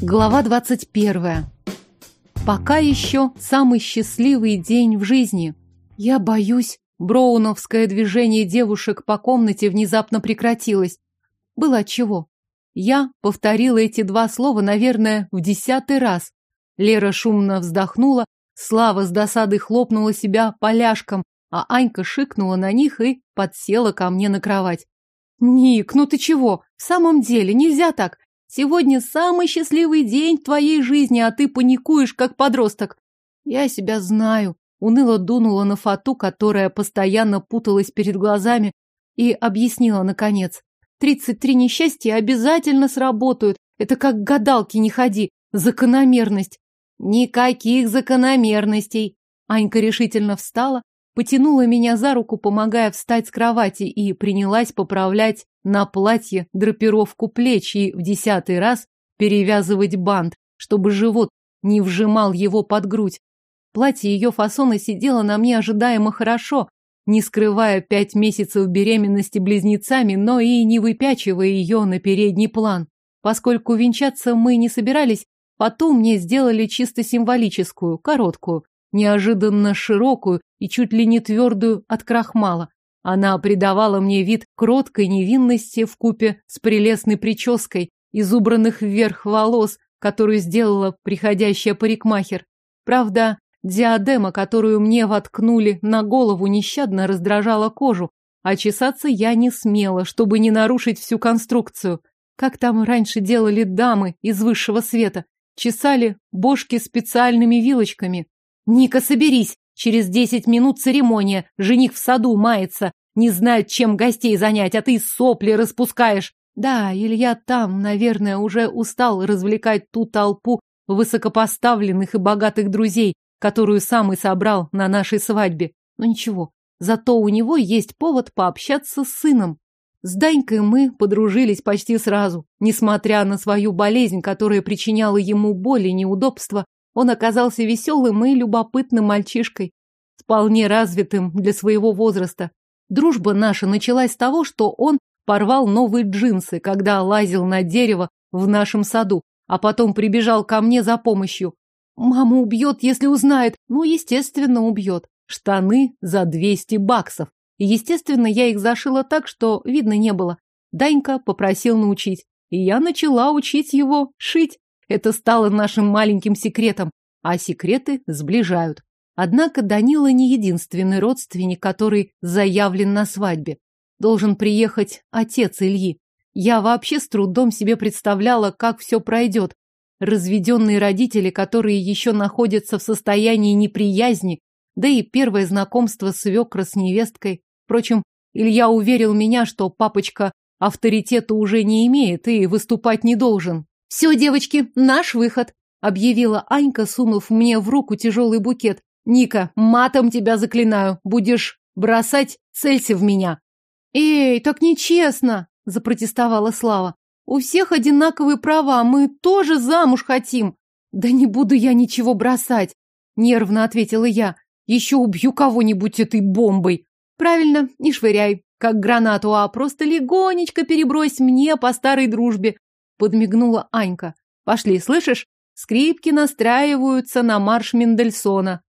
Глава 21. Пока еще самый счастливый день в жизни. Я боюсь. Броуновское движение девушек по комнате внезапно прекратилось. Было отчего. Я повторила эти два слова, наверное, в десятый раз. Лера шумно вздохнула, Слава с досадой хлопнула себя поляшком, а Анька шикнула на них и подсела ко мне на кровать. «Ник, ну ты чего? В самом деле, нельзя так. Сегодня самый счастливый день в твоей жизни, а ты паникуешь, как подросток. Я себя знаю. Уныло дунула на фату, которая постоянно путалась перед глазами, и объяснила, наконец. Тридцать три несчастья обязательно сработают. Это как гадалки не ходи. Закономерность. Никаких закономерностей. Анька решительно встала, потянула меня за руку, помогая встать с кровати, и принялась поправлять на платье драпировку плеч и в десятый раз перевязывать бант, чтобы живот не вжимал его под грудь. Платье ее фасона сидело на мне ожидаемо хорошо, не скрывая пять месяцев беременности близнецами, но и не выпячивая ее на передний план. Поскольку венчаться мы не собирались, потом мне сделали чисто символическую, короткую, неожиданно широкую и чуть ли не твердую от крахмала. Она придавала мне вид кроткой невинности в купе с прелестной прической из убранных вверх волос, которую сделала приходящая парикмахер. Правда, диадема, которую мне воткнули на голову, нещадно раздражала кожу, а чесаться я не смела, чтобы не нарушить всю конструкцию. Как там раньше делали дамы из высшего света? Чесали бошки специальными вилочками. «Ника, соберись! Через десять минут церемония, жених в саду мается, не знает, чем гостей занять, а ты сопли распускаешь!» Да, Илья там, наверное, уже устал развлекать ту толпу высокопоставленных и богатых друзей, которую сам и собрал на нашей свадьбе. Но ничего, зато у него есть повод пообщаться с сыном. С Данькой мы подружились почти сразу. Несмотря на свою болезнь, которая причиняла ему боль и неудобства, он оказался веселым и любопытным мальчишкой, вполне развитым для своего возраста. Дружба наша началась с того, что он порвал новые джинсы, когда лазил на дерево в нашем саду, а потом прибежал ко мне за помощью. Мама убьет, если узнает. Ну, естественно, убьет. Штаны за 200 баксов. И, естественно, я их зашила так, что видно не было. Данька попросил научить. И я начала учить его шить. Это стало нашим маленьким секретом, а секреты сближают. Однако Данила не единственный родственник, который заявлен на свадьбе. Должен приехать отец Ильи. Я вообще с трудом себе представляла, как все пройдет. Разведенные родители, которые еще находятся в состоянии неприязни, да и первое знакомство свекра с невесткой. Впрочем, Илья уверил меня, что папочка авторитета уже не имеет и выступать не должен. «Все, девочки, наш выход!» — объявила Анька, сунув мне в руку тяжелый букет. «Ника, матом тебя заклинаю, будешь бросать, целься в меня!» «Эй, так нечестно!» — запротестовала Слава. «У всех одинаковые права, мы тоже замуж хотим!» «Да не буду я ничего бросать!» — нервно ответила я. «Еще убью кого-нибудь этой бомбой!» «Правильно, не швыряй, как гранату, а просто легонечко перебрось мне по старой дружбе подмигнула Анька. Пошли, слышишь? Скрипки настраиваются на марш Мендельсона.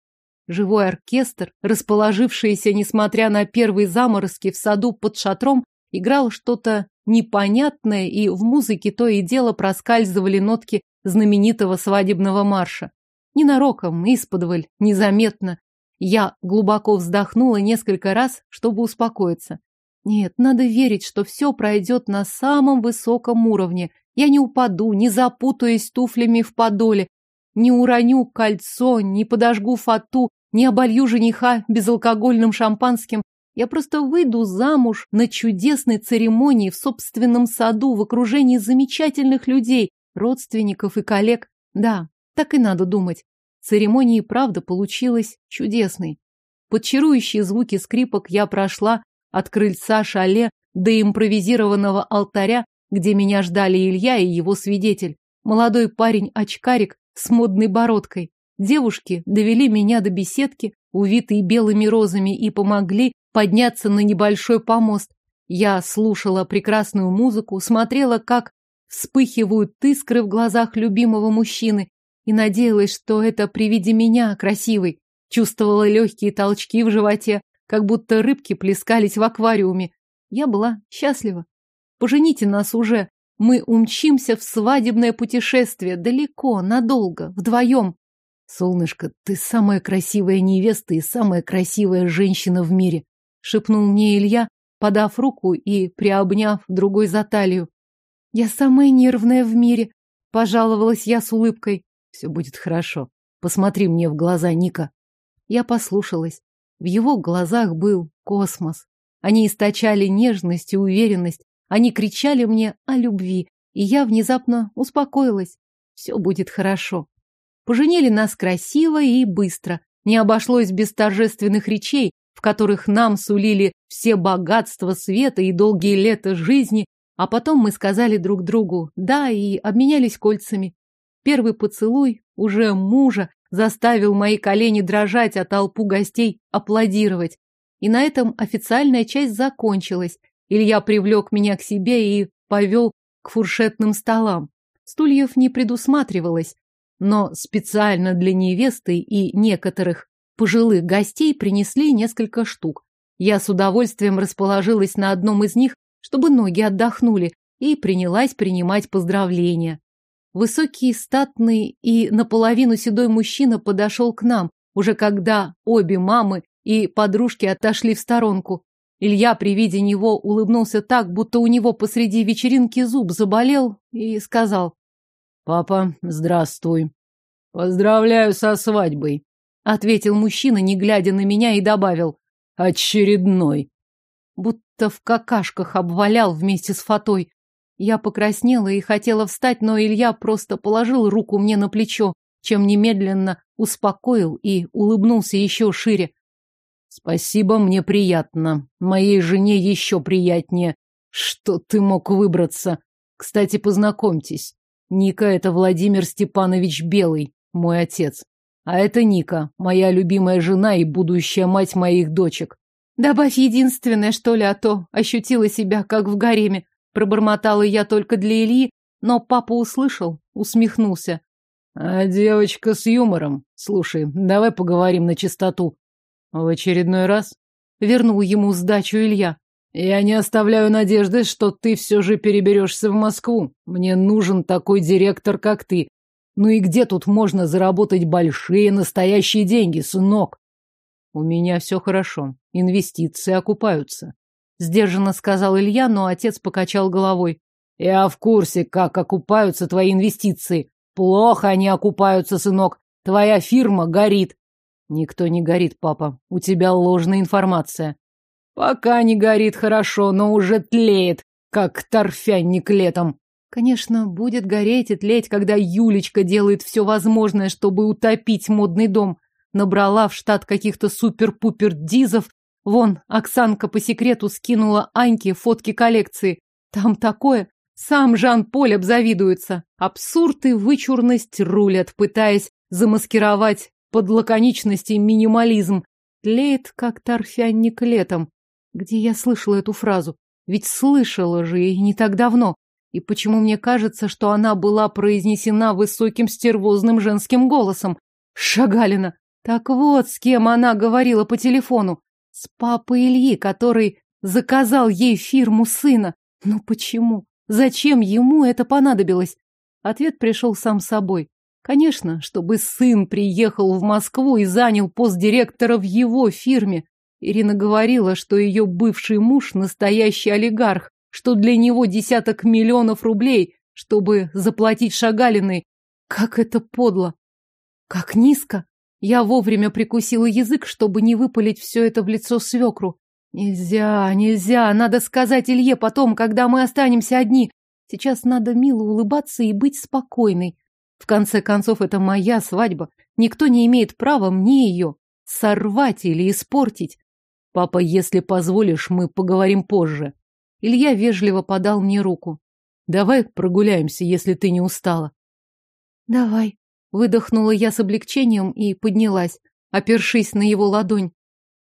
Живой оркестр, расположившийся, несмотря на первые заморозки в саду под шатром, играл что-то непонятное, и в музыке то и дело проскальзывали нотки знаменитого свадебного марша. Ненароком, исподволь, незаметно. Я глубоко вздохнула несколько раз, чтобы успокоиться. Нет, надо верить, что все пройдет на самом высоком уровне, я не упаду, не запутаюсь туфлями в подоле, не уроню кольцо, не подожгу фату, не оболью жениха безалкогольным шампанским. Я просто выйду замуж на чудесной церемонии в собственном саду в окружении замечательных людей, родственников и коллег. Да, так и надо думать. Церемония и правда получилась чудесной. Под чарующие звуки скрипок я прошла от крыльца шале до импровизированного алтаря, где меня ждали Илья и его свидетель, молодой парень-очкарик с модной бородкой. Девушки довели меня до беседки, увитой белыми розами, и помогли подняться на небольшой помост. Я слушала прекрасную музыку, смотрела, как вспыхивают искры в глазах любимого мужчины, и надеялась, что это при виде меня красивой. Чувствовала легкие толчки в животе, как будто рыбки плескались в аквариуме. Я была счастлива. Пожените нас уже. Мы умчимся в свадебное путешествие далеко, надолго, вдвоем. Солнышко, ты самая красивая невеста и самая красивая женщина в мире, шепнул мне Илья, подав руку и приобняв другой за талию. Я самая нервная в мире, пожаловалась я с улыбкой. Все будет хорошо. Посмотри мне в глаза, Ника. Я послушалась. В его глазах был космос. Они источали нежность и уверенность. Они кричали мне о любви, и я внезапно успокоилась. Все будет хорошо. Поженили нас красиво и быстро. Не обошлось без торжественных речей, в которых нам сулили все богатства света и долгие лета жизни, а потом мы сказали друг другу «да» и обменялись кольцами. Первый поцелуй уже мужа заставил мои колени дрожать, а толпу гостей аплодировать. И на этом официальная часть закончилась. Илья привлек меня к себе и повел к фуршетным столам. Стульев не предусматривалось, но специально для невесты и некоторых пожилых гостей принесли несколько штук. Я с удовольствием расположилась на одном из них, чтобы ноги отдохнули, и принялась принимать поздравления. Высокий, статный и наполовину седой мужчина подошел к нам, уже когда обе мамы и подружки отошли в сторонку. Илья при виде него улыбнулся так, будто у него посреди вечеринки зуб заболел, и сказал. «Папа, здравствуй. Поздравляю со свадьбой», — ответил мужчина, не глядя на меня, и добавил. «Очередной». Будто в какашках обвалял вместе с фатой. Я покраснела и хотела встать, но Илья просто положил руку мне на плечо, чем немедленно успокоил и улыбнулся еще шире. Спасибо, мне приятно. Моей жене еще приятнее. Что ты мог выбраться? Кстати, познакомьтесь. Ника — это Владимир Степанович Белый, мой отец. А это Ника, моя любимая жена и будущая мать моих дочек. Добавь единственное, что ли, а то ощутила себя, как в гареме. Пробормотала я только для Ильи, но папа услышал, усмехнулся. А девочка с юмором. Слушай, давай поговорим на чистоту. В очередной раз вернул ему сдачу Илья. Я не оставляю надежды, что ты все же переберешься в Москву. Мне нужен такой директор, как ты. Ну и где тут можно заработать большие настоящие деньги, сынок? У меня все хорошо. Инвестиции окупаются. Сдержанно сказал Илья, но отец покачал головой. Я в курсе, как окупаются твои инвестиции. Плохо они окупаются, сынок. Твоя фирма горит. Никто не горит, папа. У тебя ложная информация. Пока не горит хорошо, но уже тлеет, как торфянник летом. Конечно, будет гореть и тлеть, когда Юлечка делает все возможное, чтобы утопить модный дом. Набрала в штат каких-то супер-пупер дизов Вон, Оксанка по секрету скинула Аньке фотки коллекции. Там такое. Сам Жан-Поль обзавидуется. Абсурд и вычурность рулят, пытаясь замаскировать под лаконичность и минимализм. Тлеет, как торфянник летом. Где я слышала эту фразу? Ведь слышала же и не так давно. И почему мне кажется, что она была произнесена высоким стервозным женским голосом? Шагалина. Так вот, с кем она говорила по телефону. С папой Ильи, который заказал ей фирму сына. Но почему? Зачем ему это понадобилось? Ответ пришел сам собой. Конечно, чтобы сын приехал в Москву и занял пост директора в его фирме. Ирина говорила, что ее бывший муж настоящий олигарх, что для него десяток миллионов рублей, чтобы заплатить Шагалиной. Как это подло! Как низко! Я вовремя прикусила язык, чтобы не выпалить все это в лицо свекру. Нельзя, нельзя, надо сказать Илье потом, когда мы останемся одни. Сейчас надо мило улыбаться и быть спокойной. В конце концов, это моя свадьба. Никто не имеет права мне ее сорвать или испортить. Папа, если позволишь, мы поговорим позже. Илья вежливо подал мне руку. Давай прогуляемся, если ты не устала. Давай. Выдохнула я с облегчением и поднялась, опершись на его ладонь.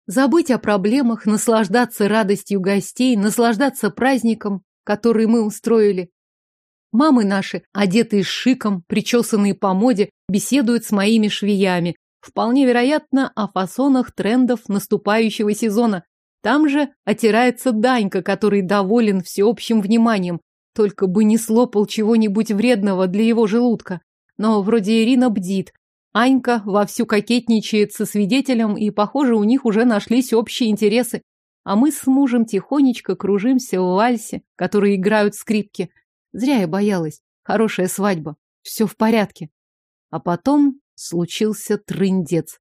Забыть о проблемах, наслаждаться радостью гостей, наслаждаться праздником, который мы устроили. Мамы наши, одетые шиком, причесанные по моде, беседуют с моими швеями. Вполне вероятно, о фасонах трендов наступающего сезона. Там же отирается Данька, который доволен всеобщим вниманием. Только бы не слопал чего-нибудь вредного для его желудка. Но вроде Ирина бдит. Анька вовсю кокетничает со свидетелем, и, похоже, у них уже нашлись общие интересы. А мы с мужем тихонечко кружимся в вальсе, которые играют скрипки. Зря я боялась. Хорошая свадьба. Все в порядке. А потом случился трындец.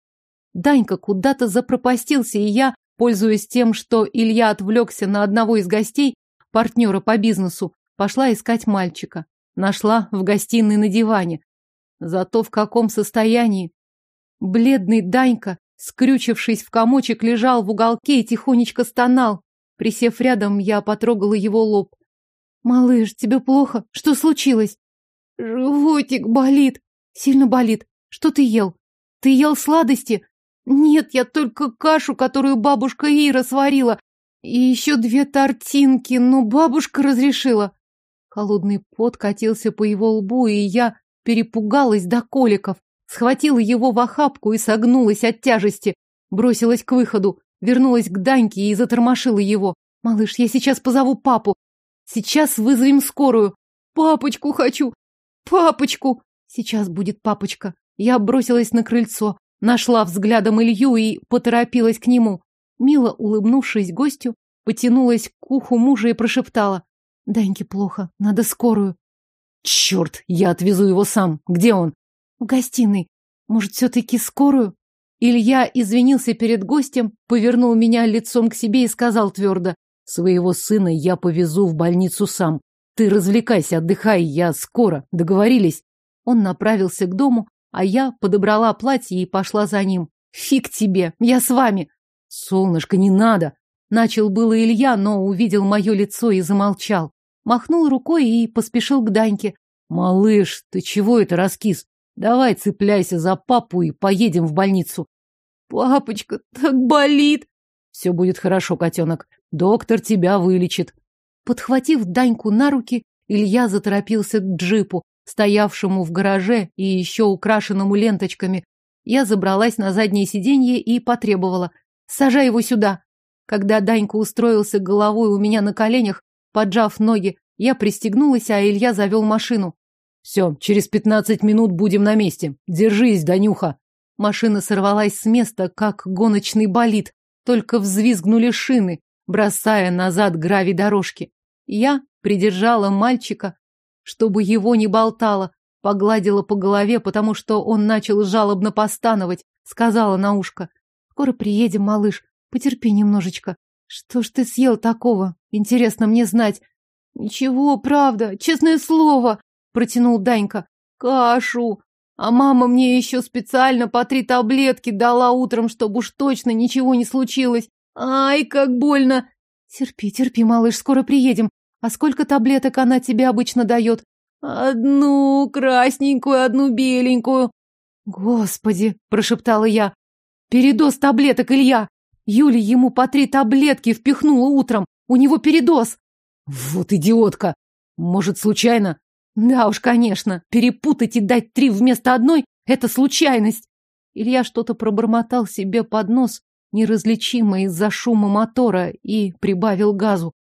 Данька куда-то запропастился, и я, пользуясь тем, что Илья отвлекся на одного из гостей, партнера по бизнесу, пошла искать мальчика. Нашла в гостиной на диване. Зато в каком состоянии. Бледный Данька, скрючившись в комочек, лежал в уголке и тихонечко стонал. Присев рядом, я потрогала его лоб. «Малыш, тебе плохо? Что случилось?» «Животик болит. Сильно болит. Что ты ел? Ты ел сладости?» «Нет, я только кашу, которую бабушка Ира сварила. И еще две тортинки, но бабушка разрешила». Холодный пот катился по его лбу, и я перепугалась до коликов. Схватила его в охапку и согнулась от тяжести. Бросилась к выходу, вернулась к Даньке и затормошила его. «Малыш, я сейчас позову папу. Сейчас вызовем скорую. Папочку хочу! Папочку! Сейчас будет папочка. Я бросилась на крыльцо, нашла взглядом Илью и поторопилась к нему. Мило улыбнувшись гостю, потянулась к уху мужа и прошептала. Даньке плохо, надо скорую. Черт, я отвезу его сам. Где он? В гостиной. Может, все-таки скорую? Илья извинился перед гостем, повернул меня лицом к себе и сказал твердо. Своего сына я повезу в больницу сам. Ты развлекайся, отдыхай, я скоро. Договорились? Он направился к дому, а я подобрала платье и пошла за ним. Фиг тебе, я с вами. Солнышко, не надо. Начал было Илья, но увидел мое лицо и замолчал. Махнул рукой и поспешил к Даньке. Малыш, ты чего это раскис? Давай цепляйся за папу и поедем в больницу. Папочка, так болит. Все будет хорошо, котенок. Доктор тебя вылечит. Подхватив Даньку на руки, Илья заторопился к джипу, стоявшему в гараже и еще украшенному ленточками. Я забралась на заднее сиденье и потребовала. «Сажай его сюда!» Когда Данька устроился головой у меня на коленях, поджав ноги, я пристегнулась, а Илья завел машину. «Все, через пятнадцать минут будем на месте. Держись, Данюха!» Машина сорвалась с места, как гоночный болид. Только взвизгнули шины, бросая назад гравий дорожки. Я придержала мальчика, чтобы его не болтало, погладила по голове, потому что он начал жалобно постановать, сказала на ушко. «Скоро приедем, малыш, потерпи немножечко. Что ж ты съел такого? Интересно мне знать». «Ничего, правда, честное слово», — протянул Данька. «Кашу. А мама мне еще специально по три таблетки дала утром, чтобы уж точно ничего не случилось. Ай, как больно! Терпи, терпи, малыш, скоро приедем. А сколько таблеток она тебе обычно дает? Одну красненькую, одну беленькую. Господи, прошептала я. Передоз таблеток, Илья. Юля ему по три таблетки впихнула утром. У него передоз. Вот идиотка. Может, случайно? Да уж, конечно. Перепутать и дать три вместо одной — это случайность. Илья что-то пробормотал себе под нос, неразличимо из-за шума мотора, и прибавил газу.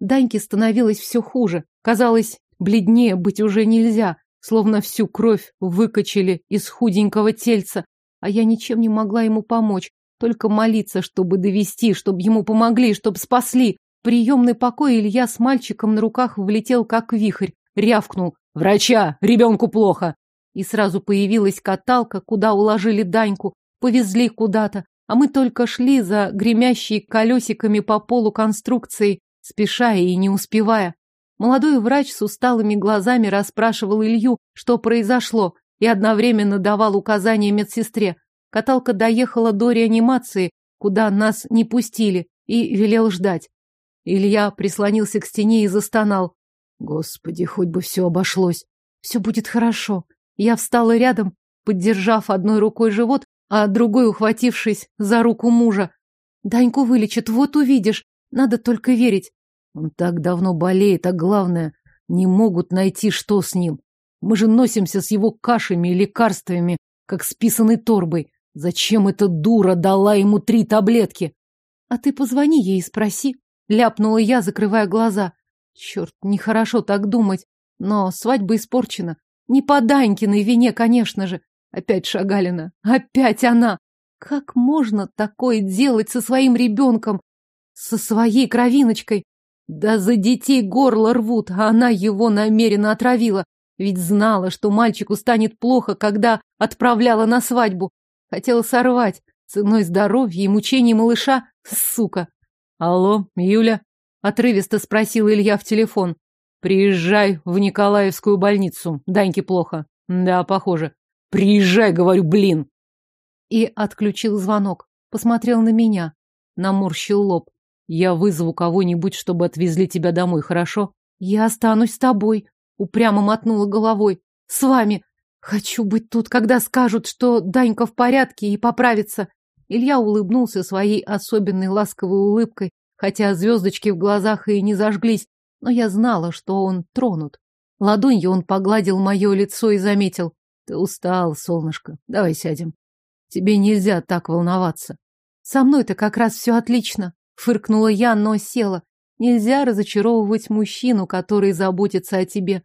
Даньке становилось все хуже. Казалось, бледнее быть уже нельзя, словно всю кровь выкачали из худенького тельца, а я ничем не могла ему помочь, только молиться, чтобы довести, чтобы ему помогли, чтобы спасли. В приемный покой Илья с мальчиком на руках влетел, как вихрь, рявкнул «Врача! Ребенку плохо!» И сразу появилась каталка, куда уложили Даньку, повезли куда-то, а мы только шли за гремящей колесиками по полу конструкции, спеша и не успевая. Молодой врач с усталыми глазами расспрашивал Илью, что произошло, и одновременно давал указания медсестре. Каталка доехала до реанимации, куда нас не пустили, и велел ждать. Илья прислонился к стене и застонал. Господи, хоть бы все обошлось. Все будет хорошо. Я встала рядом, поддержав одной рукой живот, а другой ухватившись за руку мужа. Даньку вылечат, вот увидишь. Надо только верить. Он так давно болеет, а главное, Не могут найти, что с ним. Мы же носимся с его кашами и лекарствами, как с писаной торбой. Зачем эта дура дала ему три таблетки? А ты позвони ей и спроси. Ляпнула я, закрывая глаза. Черт, нехорошо так думать. Но свадьба испорчена. Не по Данькиной вине, конечно же. Опять Шагалина. Опять она. Как можно такое делать со своим ребенком? Со своей кровиночкой? Да за детей горло рвут, а она его намеренно отравила. Ведь знала, что мальчику станет плохо, когда отправляла на свадьбу. Хотела сорвать. Ценой здоровья и мучений малыша. Сука. Алло, Юля? Отрывисто спросил Илья в телефон. Приезжай в Николаевскую больницу. Даньке плохо. Да, похоже. Приезжай, говорю, блин. И отключил звонок. Посмотрел на меня. Наморщил лоб. Я вызову кого-нибудь, чтобы отвезли тебя домой, хорошо? Я останусь с тобой. Упрямо мотнула головой. С вами. Хочу быть тут, когда скажут, что Данька в порядке и поправится. Илья улыбнулся своей особенной ласковой улыбкой, хотя звездочки в глазах и не зажглись, но я знала, что он тронут. Ладонью он погладил мое лицо и заметил. Ты устал, солнышко. Давай сядем. Тебе нельзя так волноваться. Со мной-то как раз все отлично. Фыркнула я, но села. Нельзя разочаровывать мужчину, который заботится о тебе.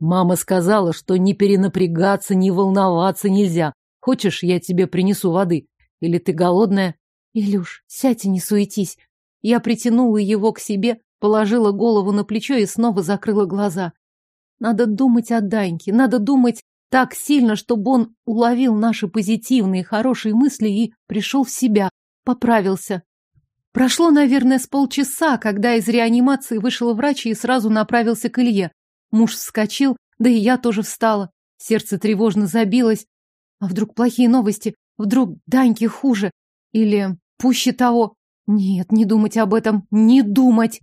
Мама сказала, что не перенапрягаться, не волноваться нельзя. Хочешь, я тебе принесу воды? Или ты голодная? Илюш, сядь и не суетись. Я притянула его к себе, положила голову на плечо и снова закрыла глаза. Надо думать о Даньке, надо думать так сильно, чтобы он уловил наши позитивные, хорошие мысли и пришел в себя, поправился. Прошло, наверное, с полчаса, когда из реанимации вышел врач и сразу направился к Илье. Муж вскочил, да и я тоже встала. Сердце тревожно забилось. А вдруг плохие новости? Вдруг Даньке хуже? Или пуще того? Нет, не думать об этом, не думать.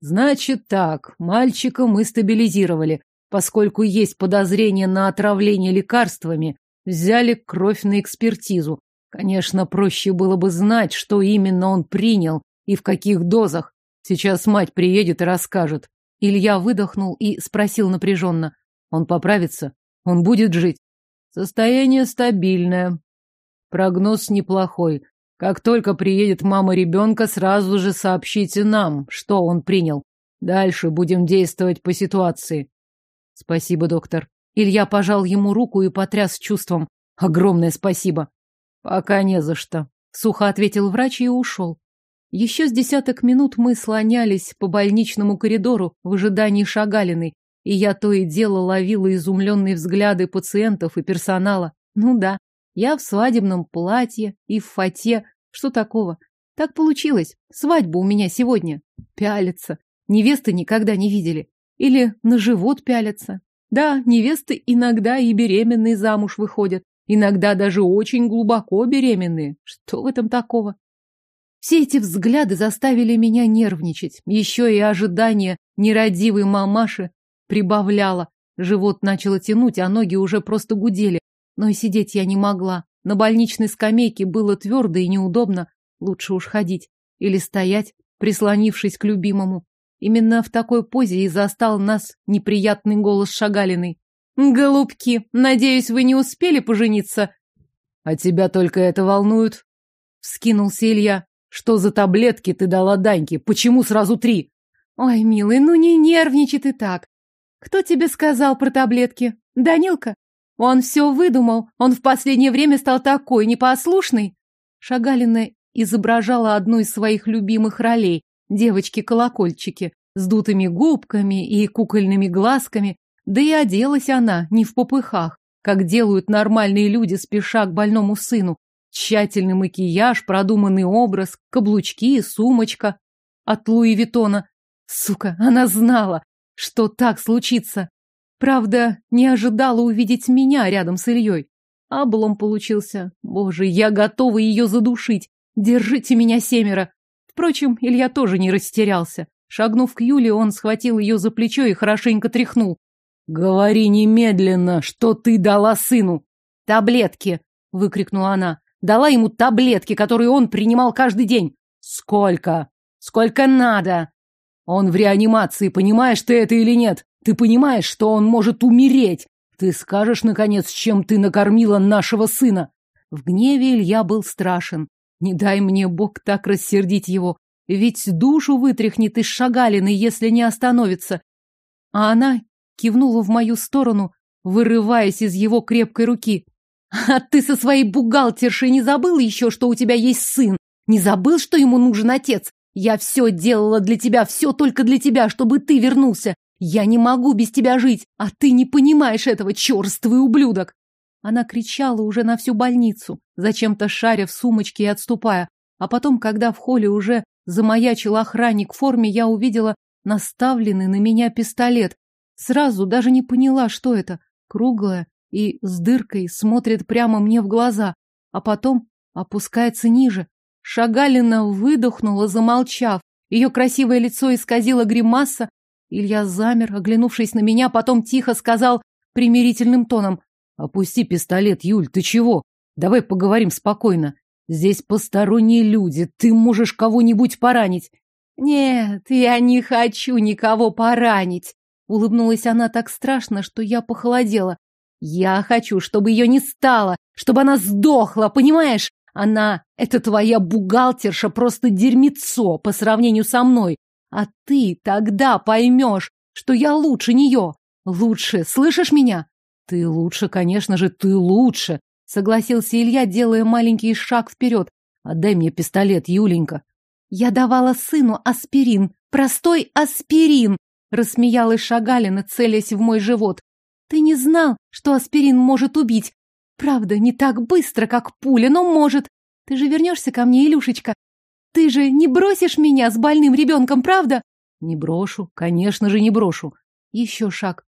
Значит так, мальчика мы стабилизировали. Поскольку есть подозрение на отравление лекарствами, взяли кровь на экспертизу. Конечно, проще было бы знать, что именно он принял и в каких дозах. Сейчас мать приедет и расскажет. Илья выдохнул и спросил напряженно. Он поправится? Он будет жить? Состояние стабильное. Прогноз неплохой. Как только приедет мама ребенка, сразу же сообщите нам, что он принял. Дальше будем действовать по ситуации. Спасибо, доктор. Илья пожал ему руку и потряс чувством. Огромное спасибо. Пока не за что. Сухо ответил врач и ушел. Еще с десяток минут мы слонялись по больничному коридору в ожидании Шагалиной, и я то и дело ловила изумленные взгляды пациентов и персонала. Ну да, я в свадебном платье и в фате. Что такого? Так получилось. Свадьба у меня сегодня. Пялится. Невесты никогда не видели. Или на живот пялятся. Да, невесты иногда и беременные замуж выходят. Иногда даже очень глубоко беременные. Что в этом такого? Все эти взгляды заставили меня нервничать. Еще и ожидание нерадивой мамаши прибавляло. Живот начало тянуть, а ноги уже просто гудели. Но и сидеть я не могла. На больничной скамейке было твердо и неудобно. Лучше уж ходить. Или стоять, прислонившись к любимому. Именно в такой позе и застал нас неприятный голос Шагалиной. «Голубки, надеюсь, вы не успели пожениться?» «А тебя только это волнует?» Вскинулся Илья. «Что за таблетки ты дала Даньке? Почему сразу три?» «Ой, милый, ну не нервничай ты так. Кто тебе сказал про таблетки? Данилка? Он все выдумал. Он в последнее время стал такой непослушный». Шагалина изображала одну из своих любимых ролей девочки-колокольчики, с дутыми губками и кукольными глазками, да и оделась она не в попыхах, как делают нормальные люди, спеша к больному сыну. Тщательный макияж, продуманный образ, каблучки, сумочка от Луи Виттона. Сука, она знала, что так случится. Правда, не ожидала увидеть меня рядом с Ильей. Облом получился. Боже, я готова ее задушить. Держите меня, семеро. Впрочем, Илья тоже не растерялся. Шагнув к Юле, он схватил ее за плечо и хорошенько тряхнул. «Говори немедленно, что ты дала сыну!» «Таблетки!» — выкрикнула она. «Дала ему таблетки, которые он принимал каждый день!» «Сколько?» «Сколько надо!» «Он в реанимации, понимаешь ты это или нет?» Ты понимаешь, что он может умереть? Ты скажешь, наконец, чем ты накормила нашего сына? В гневе Илья был страшен. Не дай мне Бог так рассердить его. Ведь душу вытряхнет из шагалины, если не остановится. А она кивнула в мою сторону, вырываясь из его крепкой руки. А ты со своей бухгалтершей не забыл еще, что у тебя есть сын? Не забыл, что ему нужен отец? Я все делала для тебя, все только для тебя, чтобы ты вернулся. Я не могу без тебя жить, а ты не понимаешь этого, черствый ублюдок. Она кричала уже на всю больницу, зачем-то шаря в сумочке и отступая. А потом, когда в холле уже замаячил охранник в форме, я увидела наставленный на меня пистолет. Сразу даже не поняла, что это. Круглое и с дыркой смотрит прямо мне в глаза, а потом опускается ниже. Шагалина выдохнула, замолчав. Ее красивое лицо исказило гримаса. Илья замер, оглянувшись на меня, потом тихо сказал примирительным тоном. «Опусти пистолет, Юль, ты чего? Давай поговорим спокойно. Здесь посторонние люди, ты можешь кого-нибудь поранить». «Нет, я не хочу никого поранить», — улыбнулась она так страшно, что я похолодела. «Я хочу, чтобы ее не стало, чтобы она сдохла, понимаешь? Она, это твоя бухгалтерша, просто дерьмецо по сравнению со мной. А ты тогда поймешь, что я лучше нее. Лучше, слышишь меня? Ты лучше, конечно же, ты лучше, согласился Илья, делая маленький шаг вперед. Отдай мне пистолет, Юленька. Я давала сыну аспирин, простой аспирин, рассмеялась Шагалина, целясь в мой живот. Ты не знал, что аспирин может убить, Правда, не так быстро, как пуля, но может. Ты же вернешься ко мне, Илюшечка? Ты же не бросишь меня с больным ребенком, правда? Не брошу, конечно же, не брошу. Еще шаг.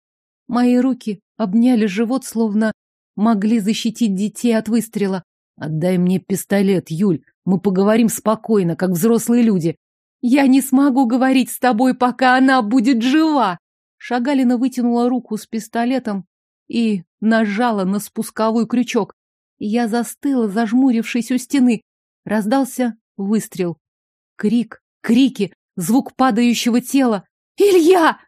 Мои руки обняли живот, словно могли защитить детей от выстрела. Отдай мне пистолет, Юль. Мы поговорим спокойно, как взрослые люди. Я не смогу говорить с тобой, пока она будет жива. Шагалина вытянула руку с пистолетом и нажала на спусковой крючок. Я застыла, зажмурившись у стены. Раздался выстрел. Крик, крики, звук падающего тела. «Илья!»